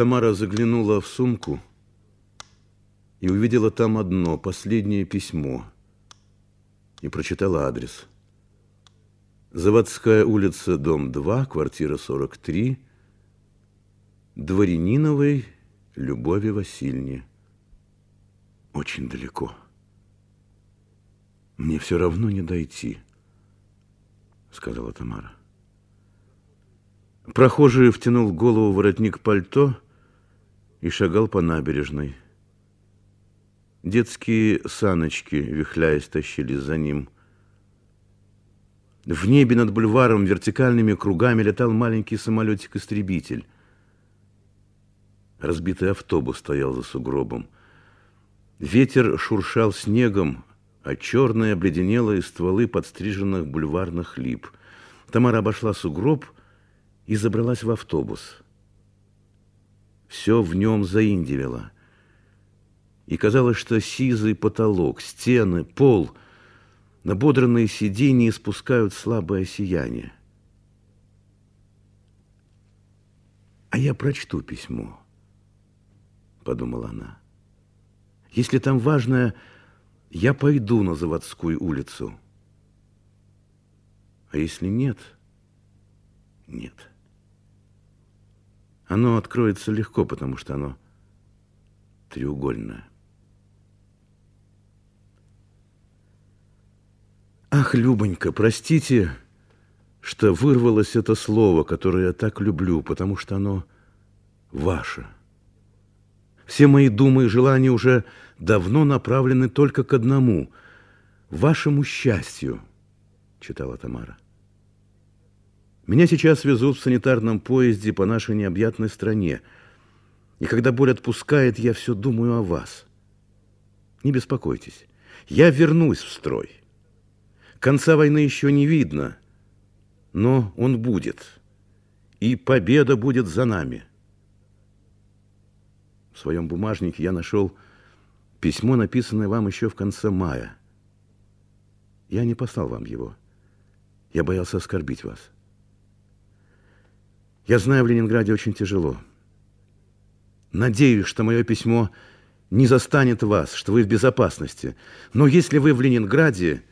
Тамара заглянула в сумку и увидела там одно, последнее письмо, и прочитала адрес. Заводская улица, дом 2, квартира 43, Дворяниновой Любови Васильевне. Очень далеко. Мне все равно не дойти, сказала Тамара. Прохожий втянул голову в воротник пальто и шагал по набережной. Детские саночки, вихляясь, тащились за ним. В небе над бульваром вертикальными кругами летал маленький самолетик-истребитель. Разбитый автобус стоял за сугробом. Ветер шуршал снегом, а черные обледенелые стволы подстриженных бульварных лип. Тамара обошла сугроб и забралась в автобус. Все в нем заиндивело. И казалось, что сизый потолок, стены, пол, набодранные сиденья спускают слабое сияние. «А я прочту письмо», — подумала она. «Если там важное, я пойду на заводскую улицу. А если нет, нет». Оно откроется легко, потому что оно треугольное. Ах, Любонька, простите, что вырвалось это слово, которое я так люблю, потому что оно ваше. Все мои думы и желания уже давно направлены только к одному – вашему счастью, читала Тамара. Меня сейчас везут в санитарном поезде по нашей необъятной стране. И когда боль отпускает, я все думаю о вас. Не беспокойтесь, я вернусь в строй. Конца войны еще не видно, но он будет. И победа будет за нами. В своем бумажнике я нашел письмо, написанное вам еще в конце мая. Я не послал вам его. Я боялся оскорбить вас. Я знаю, в Ленинграде очень тяжело. Надеюсь, что мое письмо не застанет вас, что вы в безопасности. Но если вы в Ленинграде,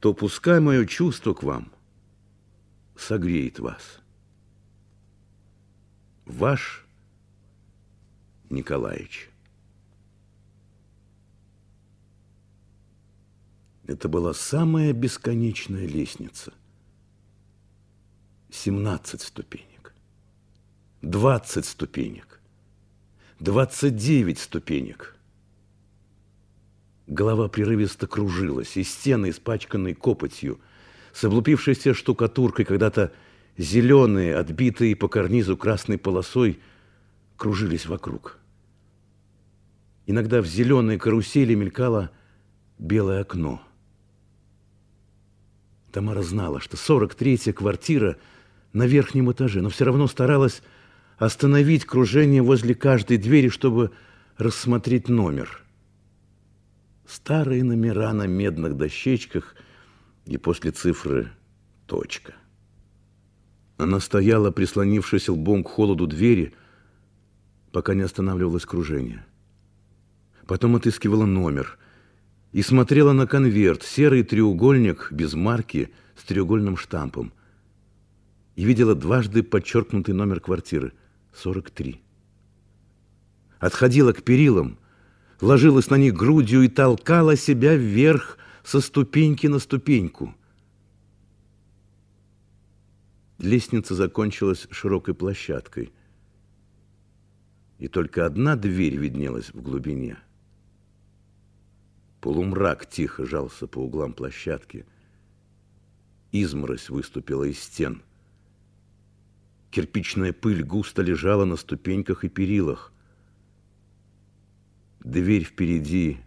то пускай мое чувство к вам согреет вас. Ваш Николаевич. Это была самая бесконечная лестница. 17 ступеней. 20 ступенек, 29 ступенек. Голова прерывисто кружилась, и стены, испачканные копотью, с облупившейся штукатуркой, когда-то зеленые, отбитые по карнизу красной полосой, кружились вокруг. Иногда в зеленой карусели мелькало белое окно. Тамара знала, что 43-я квартира на верхнем этаже, но все равно старалась остановить кружение возле каждой двери, чтобы рассмотреть номер. Старые номера на медных дощечках и после цифры точка. Она стояла, прислонившись лбом к холоду двери, пока не останавливалось кружение. Потом отыскивала номер и смотрела на конверт, серый треугольник без марки с треугольным штампом. И видела дважды подчеркнутый номер квартиры – 43. Отходила к перилам, ложилась на них грудью и толкала себя вверх со ступеньки на ступеньку. Лестница закончилась широкой площадкой, и только одна дверь виднелась в глубине. Полумрак тихо жался по углам площадки. Изморозь выступила из стен – Кирпичная пыль густо лежала на ступеньках и перилах. Дверь впереди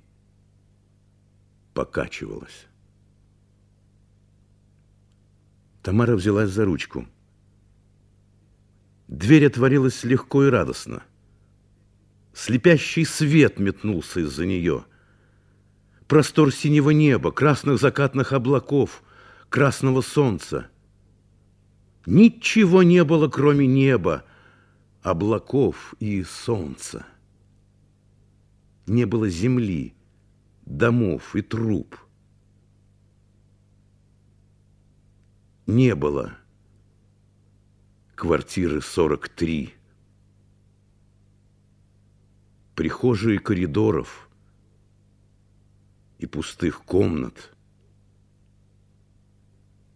покачивалась. Тамара взялась за ручку. Дверь отворилась легко и радостно. Слепящий свет метнулся из-за нее. Простор синего неба, красных закатных облаков, красного солнца — Ничего не было, кроме неба, облаков и солнца. Не было земли, домов и труб. Не было квартиры 43. Прихожие коридоров и пустых комнат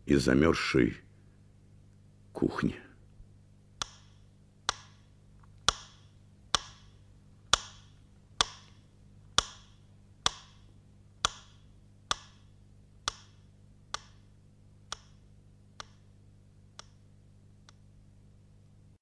и замерзшей кухни.